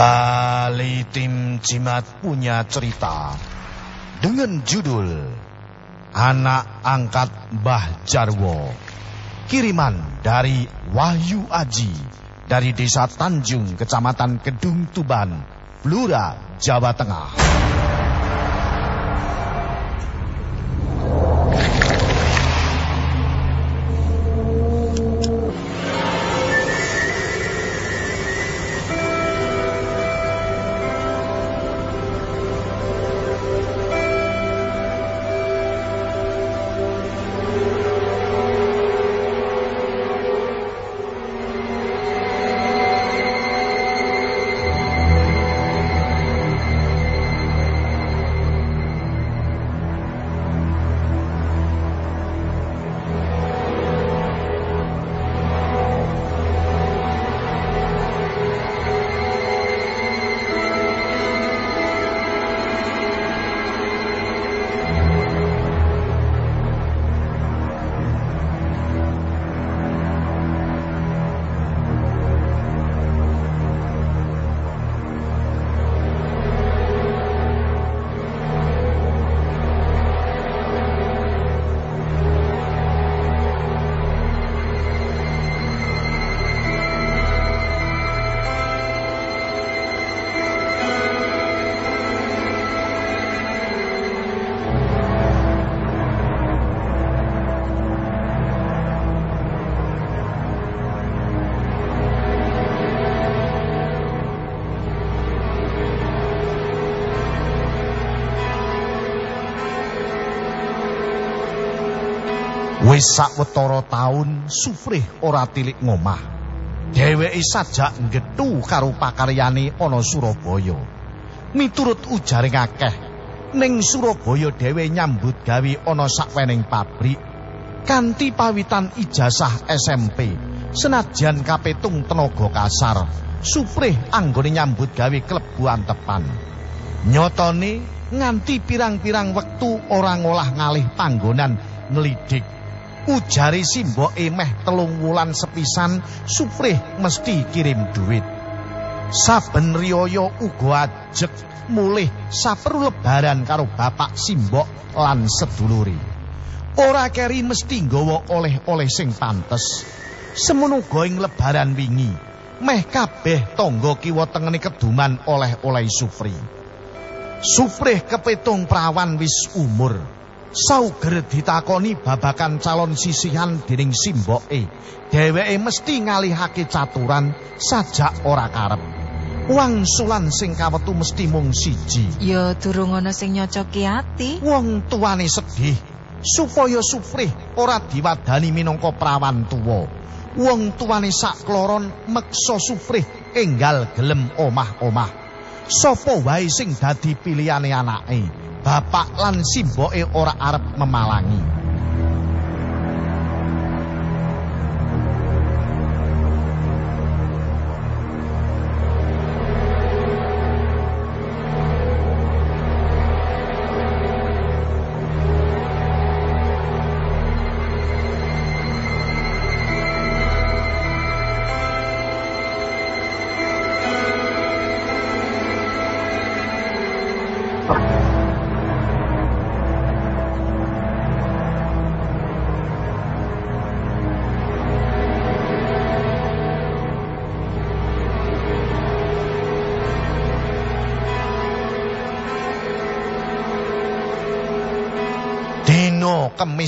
Kembali tim Jimat punya cerita dengan judul Anak Angkat Mbah Jarwo. Kiriman dari Wahyu Aji dari Desa Tanjung, Kecamatan Kedung Tuban, Blura, Jawa Tengah. Wis sawetara taun Sufrih ora tilik ngomah. Dheweke sajak nggethu karo pakaryane ana Surabaya. Miturut ujaring akeh, ning Surabaya dhewe nyambut gawe ana sakwening pabrik kanthi pawitan ijazah SMP. Senajan kapetung tenaga kasar, Sufrih anggone nyambut gawe klebu antepan. Nyotone nganti pirang-pirang wektu ora ngolah ngalih panggonan ngelidik Ujari simboke meh telung wulan sepisan Suprih mesti kirim duit. Saben riyaya uga ajeg mulih saperu lebaran karo bapak simbok lan seduluri. Ora keri mesti nggawa oleh-oleh sing pantes. Semono uga ing lebaran wingi, meh kabeh tangga kiwa tengene keduman oleh-oleh Supri. Suprih kepitung prawan wis umur. Sauger ditakoni babakan calon sisihan dening simboke. Dheweke mesti ngalihake caturan sajak ora karep. Wangsulan sing kawetu mesti mung siji. Ya durung ana sing nyocoki ati. Wong tuane sedih supaya Sufrih ora diwadani minangka prawan tuwa. Wong tuane sakloron meksa Sufrih enggal gelem omah-omah. Sopo wae sing dadi pilihane anake? Bapak lan simboke ora arep memalangi.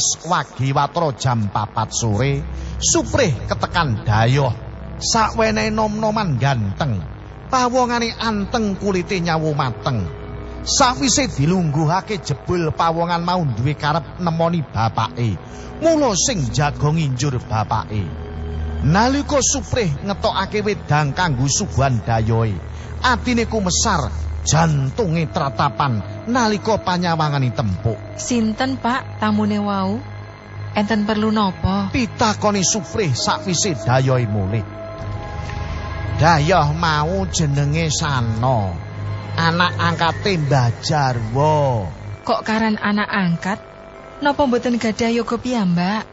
Kemis wagi watro jam papat sore Suprih ketekan dayoh Sakwene nom-noman ganteng Pawongane anteng kulite nyawu mateng. Sawise dilungguhake jebul pawongan mau duwe karep nemoni bapake Mula sing jago nginjur bapake. Nalika Suprih ngetokake wedang kanggo suguhan dayohe Atine kumesar jantunge tratapan nalika panyawangane tempuk. Sinten, Pak, tamune wau? Enten perlu napa? Pitakoni Sufrih sakwise dayohe mulih. Dayoh mau jenenge Sano. Anak angkate Mbah Jarwo. Kok karan anak angkat? Napa mboten gadah yoga piyambak?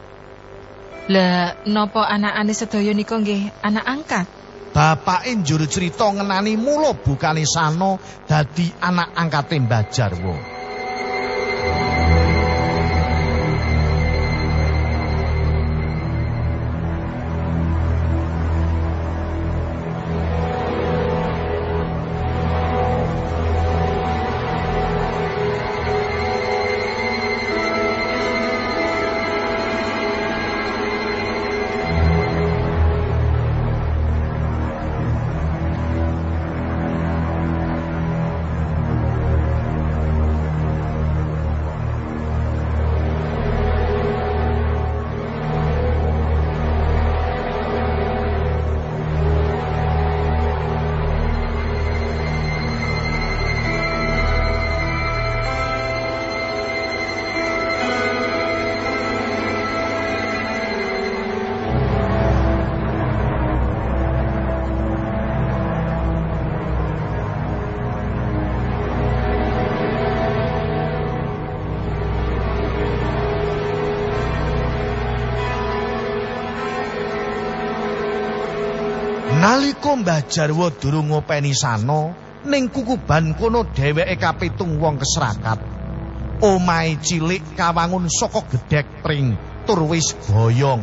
Lah, napa anak-ane sedaya nika nggih anak angkat? Bapake njur cerita ngenani mula bukane Sano dadi anak angkate Mbah Jarwo. Nalika Mbah Jarwo durung ngopeni sano, ning kukuban kono dheweke kapitung wong keserakat. Omahe cilik kawangun saka gedhek pring tur wis boyong.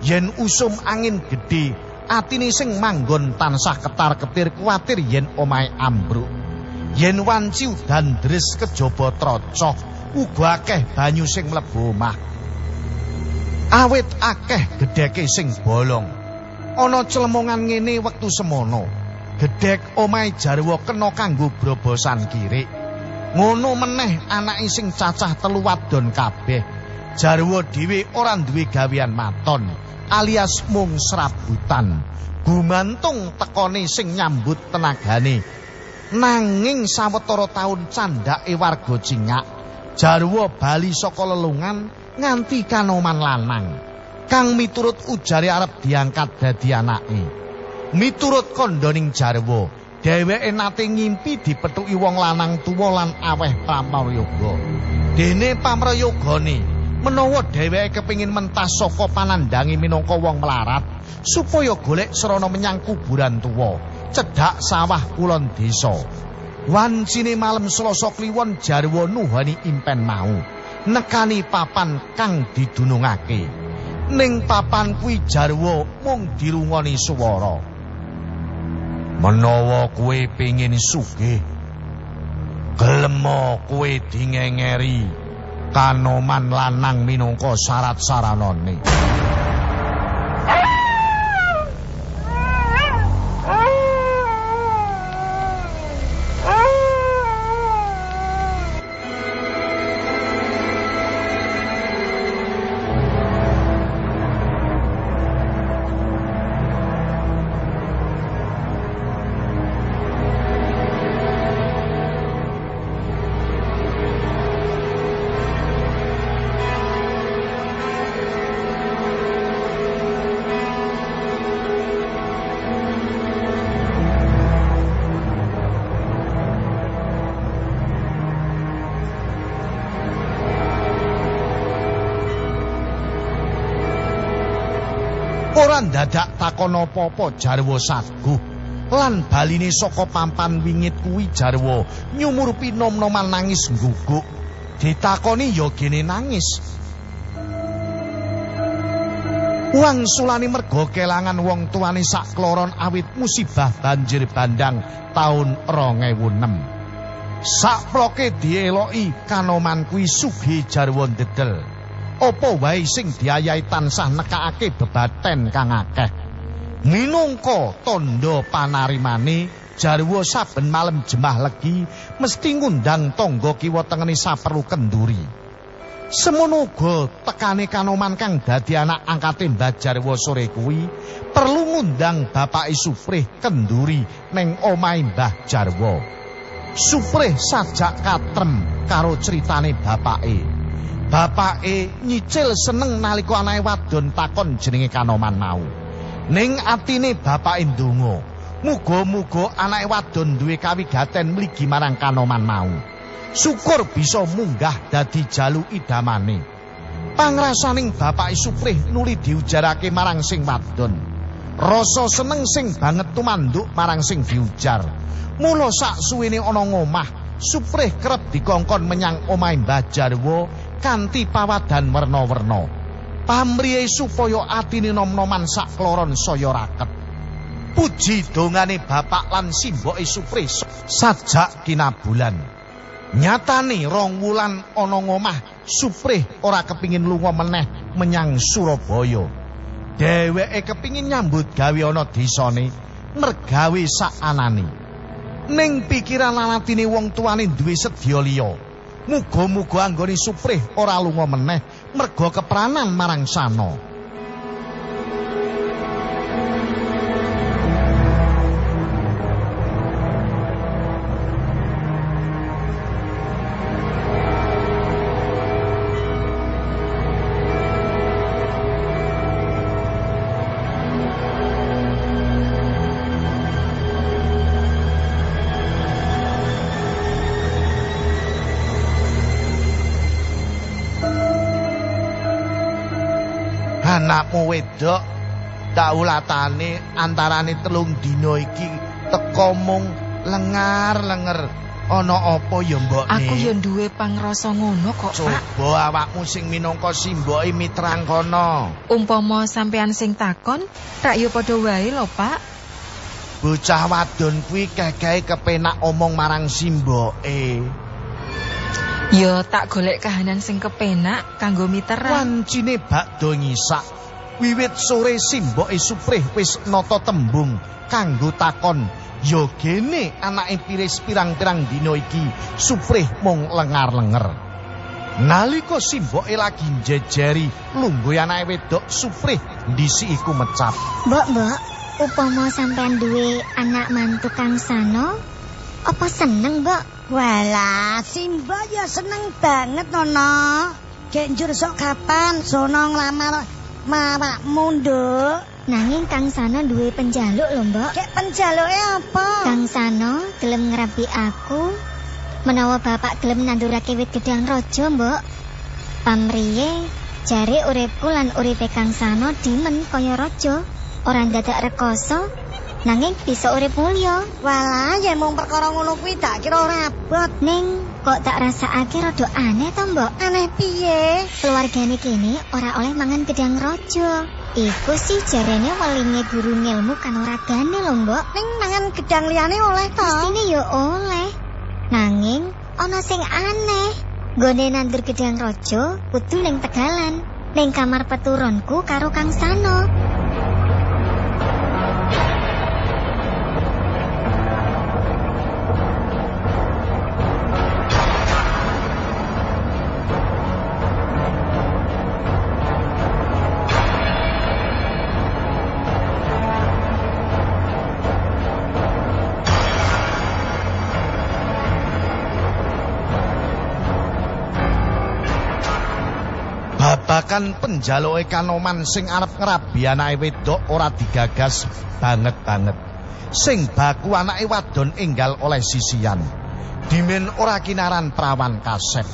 Yen usum angin gedhe, atine sing manggon tansah ketar-ketir kuwatir yen omahe ambruk. Yen wanci udan dres kejaba trocoh, uga akeh banyu sing mlebu omah. Awit akeh gedheke sing bolong. Ana clemongan ngene wektu semono. Gedhek omahe Jarwo kena kanggo brobosan kirik. Ngono meneh anake sing cacah telu wadon kabeh. Jarwo dhewe ora duwe gawean maton alias mung serabutan. Gumantung tekone sing nyambut tenagane. Nanging sawetara taun candhake warga cingak, Jarwo bali saka lelungan nganti kanoman lanang. Kang miturut ujare arep diangkat dadi anake. Miturut kondoning Jarwo, dheweke nate ngimpi dipethuki wong lanang tuwa lan aweh pamrayoga. Dene pamrayogane menawa dheweke kepingin mentas saka panandangi minangka wong melarat supaya golek serana menyang kuburan tuwa, cedhak sawah kulon desa. Wancine malem Selasa kliwon Jarwo nuhani impen mau. Nekani papan kang didunungake. Ning papan kuwi jarwo mung dirungoni swara. Menawa kuwe pengin sugih gelem kuwe dingengeri kanoman lanang minangka syarat dadak takon apa-apa jarwo saguh lan baline saka pampan wingit kuwi jarwo nyumur pinom-noman nangis guguk ditakoni ya gene nangis Wang sulani mergo kelangan wong tuane sak kloron awit musibah banjir bandang taun 2006. Sak ploke dieloki kanoman kuwi sugi jarwo dedel. Apa wae sing diayahi tansah nekake bebaten kang akeh. Minangka tandha panarimane jarwo saben malem jemah legi mesti ngundang tangga kiwa tengene saperlu kenduri. Semono tekane kanoman kang dadi anak angkate Mbah Jarwo sore kuwi perlu ngundang bapake Suprih kenduri ning omahe Mbah Jarwo. Suprih sajak katrem karo critane bapake. Bapake nyicil seneng nalika anae wadon takon jenenge Kanoman mau. Ning atine bapake ndonga, muga-muga anake wadon duwe kawigaten mligi marang Kanoman mau. Syukur bisa munggah dadi jalu idamane. Pangrasaning bapake Suprih nuli diujarake marang sing wadon. Rasa seneng sing banget tumanduk marang sing diujar. Mula sak suwene ana ngomah, Suprih kerep dikongkon menyang omahe Mbah Jarwo kanthi pawadan werna-werna. Pamriye supaya atine nom-noman sak kloron saya raket. Puji dongane bapak lan simboke Suprih sajak kinabulan. Nyatane rong wulan ana ngomah, Suprih ora kepingin lunga meneh menyang Surabaya. Dheweke kepingin nyambut gawe ana desane, mergawe sak anane. ning pikiran lanatine wong tuane duwe sedya liya. Muga-muga anggone Suprih ora lunga meneh merga kepranan marang Sano. Anakmu wedok tak ulatane antarane telung dina iki teko mung lengar-lenger ana apa ya mbok aku ya duwe pangrasa ngono kok coba awakmu sing minangka simboke mitrang kono. Umpama sampean sing takon tak yo padha wae lho Pak. Bocah wadon kuwi kekehe kepenak omong marang simboke Yo tak golek kahanan sing kepenak kanggo miteran. Wancine bakdo ngisak. Wiwit sore simboke Suprih wis nata tembung kanggo takon. Yo gene anake piris pirang-pirang dina iki Suprih mung lengar-lenger. Nalika simboke lagi njejeri lungguh anake wedok Suprih ndisi iku mecap. Mbok, Mbok, upama sampean duwe anak mantu Kang Sano, apa seneng, Mbok? Walah, Simba ya seneng banget nono. Gek njur sok kapan sono nglamar mawak mundur. Nanging Kang Sano duwe penjaluk lho, Mbok. Gek penjaluke apa? Kang Sano gelem ngerabi aku menawa bapak gelem nandurake wit gedang raja, Mbok. Pamriye jare uripku lan uripe Kang Sano dimen kaya raja, ora dadak rekoso nanging bisa urip mulya. Walah, ya mung perkara ngono kuwi tak kira ora abot. Ning kok tak rasakake rada aneh to, Mbok? Aneh piye? Keluargane kene ora oleh mangan gedang raja. Iku sih jarene welinge guru ngilmu kanuragane lho, Mbok. Ning mangan gedang liyane oleh to? Mestine ya oleh. Nanging ana sing aneh. Gone nandur gedang raja kudu ning Tegalan, ning kamar peturunku karo Kang Sano. Babakan penjaloke kanoman sing arep ngrabi anake wedok ora digagas banget-banget. Sing baku anake wadon enggal oleh sisian. Dimen ora kinaran prawan kasep.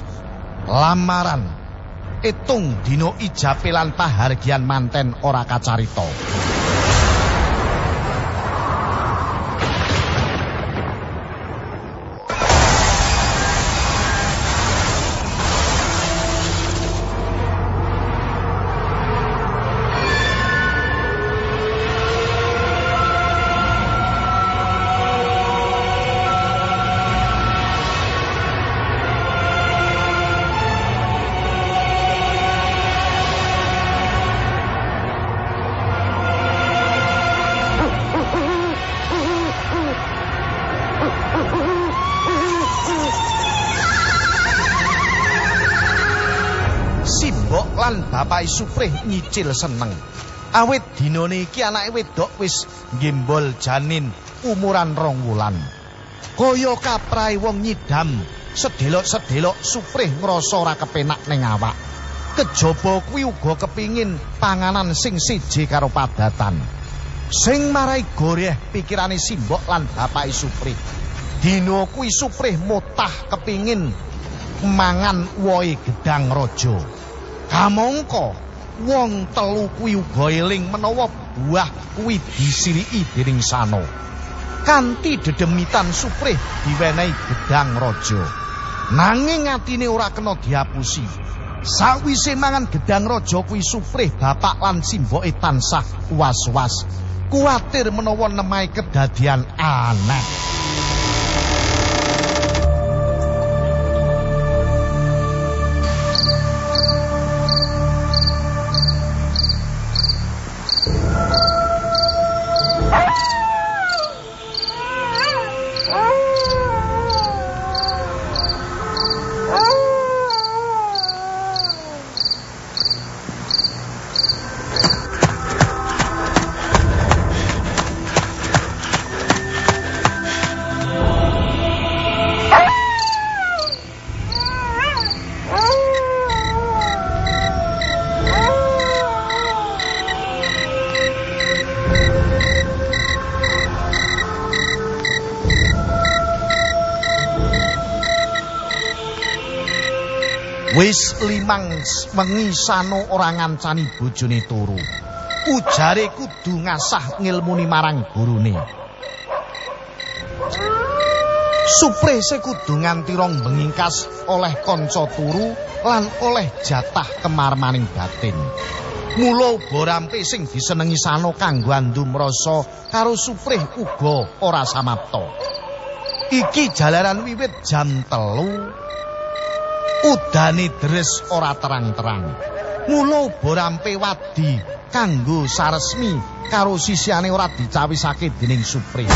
Lamaran. Itung dino ijape lan pahargian manten ora kacarita. Bapak Suprih nyicil seneng. Awit dinane iki anake wedok wis ngembol janin umuran rong wulan. Kaya kaprai wong nyidam, sedelok-sedelok Suprih ngrasa ora kepenak ning awak. Kejaba kuwi uga kepingin panganan sing siji karo padatan. Sing marai goreh pikirane Simbok lan bapak Suprih. Dino kuwi Suprih mutah kepingin mangan wohe gedang raja. Kamangka wong telu kuwi uga eling menawa buah kuwi disiriki dening Sano. Kanthi dedemitan suprih diwenehi gedang raja. Nanging atine ora kena diapusi. Sawise mangan gedang raja kuwi suprih bapak lan simboke tansah was-was. Kuwatir menawa nemahe kedadian aneh. Wengi sano ora ngancani bojone turu. Ujare kudu ngasah ngilmuni marang gurune. Suprese kudu nganti rong bengingkas oleh kanca turu lan oleh jatah kemar maning batin. Mula borampe sing disenengi sano kanggo andum rasa karo suprih uga ora samapta. Iki jalaran wiwit jam telu udane deres ora terang-terang. Mula borampe wadi kanggo saresmi karo sisiane ora dicawisake dening Supri.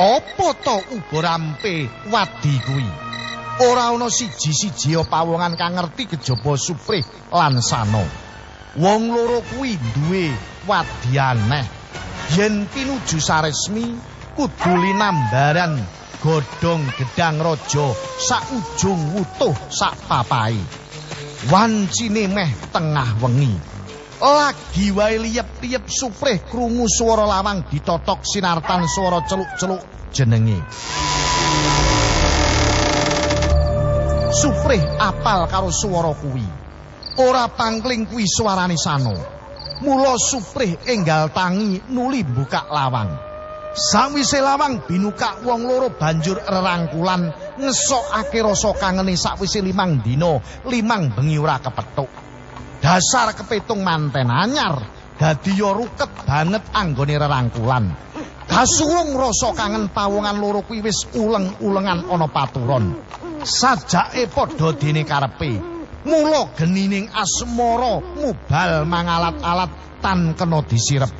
Apa to uborampe wadi kuwi? Ora ana siji-siji pawongan kang ngerti kejaba Suprih lan Sano. Wong loro kuwi duwe wadi aneh. Yen pinuju saresmi kudu linambaran godhong gedang raja sak ujung wutuh sak papai. Wancine meh tengah wengi. Lagi wae liyep-liyep Suprih krungu swara lawang ditotok sinartan swara celuk-celuk jenenge. Suprih apal karo swara kuwi. Ora pangling kuwi swarane sano. Mula Suprih enggal tangi nuli buka lawang. Sawise lawang binukak wong loro banjur rerangkulan ngesokake rasa kangene sakwise limang dina, limang bengi ora kepethuk. Dasar kepitung manten anyar, dadi ruket banget anggone rerangkulan. Kasuwung rasa kangen pawongan loro kuwi wis uleng-ulengan ana paturon. sajake padha dene karepe. Mula genining asmara mubal mangalat-alat tan kena disirep.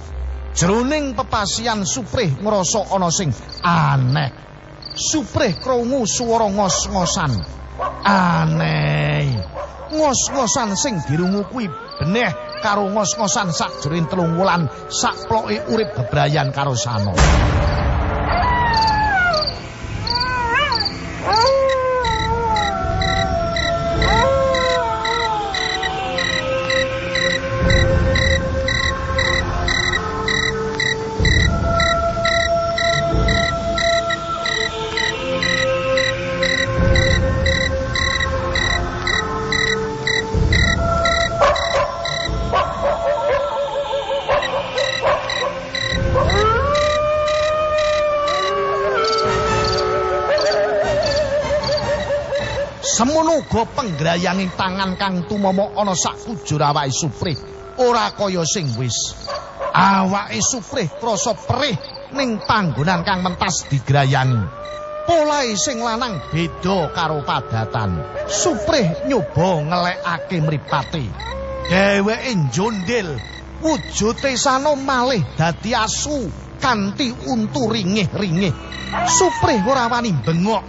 Jroning pepasian suprih ngrasa ana sing aneh. Suprih krungu swara ngos-ngosan. Aneh. Ngos-ngosan sing dirungu kuwi beneh karo ngos-ngosan sakjroning telung wulan sakploke urip bebrayan karo sano penggrayanging tangan kang tumomo ana sak kujur awake Suprih, ora kaya sing wis. Awake Suprih krasa perih ning panggonan kang mentas digrayangi. Polahe sing lanang beda karo padatan. Suprih nyoba ngelekake mripate. Dheweke njondil, wujute sano malih dadi asu kanthi untu ringih-ringih. Suprih ora wani bengok.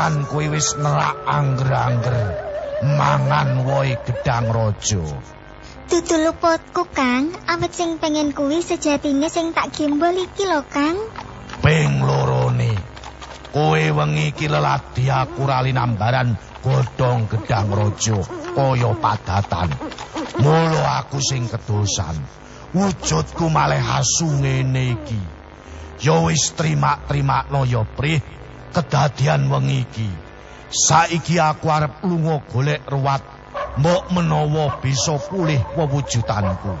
Sepisan kowe wis nerak angger-angger mangan woi gedang raja. Dudu luputku, Kang. Awit sing pengen kuwi sejatine sing tak gimbol iki lho, Kang. Ping lorone. Kowe wengi iki leladi aku rali nambaran godhong gedang raja kaya padatan. Mula aku sing kedosan. Wujudku malih asu ngene iki. Ya wis trima-trimakno ya, Prih. Kedadian wengi iki. Saiki aku arep lunga golek ruwat mbok menawa bisa pulih wewujudanku.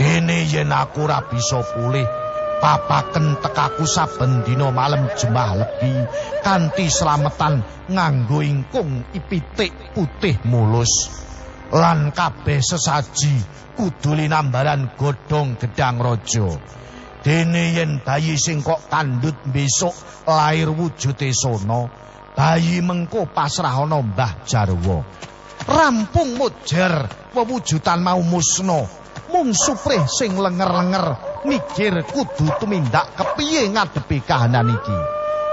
Dene yen aku ora bisa pulih, papaken tekaku saben dina malam jembah lebi kanthi slametan nganggo ingkung ipitik putih mulus. Lan kabeh sesaji kudu linambaran godhong gedang raja. Dene yen bayi sing kok kandhut besok lair wujude sono, bayi mengko pasrah ana Mbah Jarwo. Rampung mujer wewujudan mau musna. Mung suprih sing lenger-lenger mikir kudu tumindak kepiye ngadepi kahanan iki.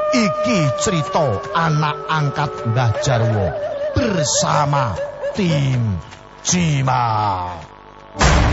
Iki cerita anak angkat Mbah Jarwo bersama tim Cimat.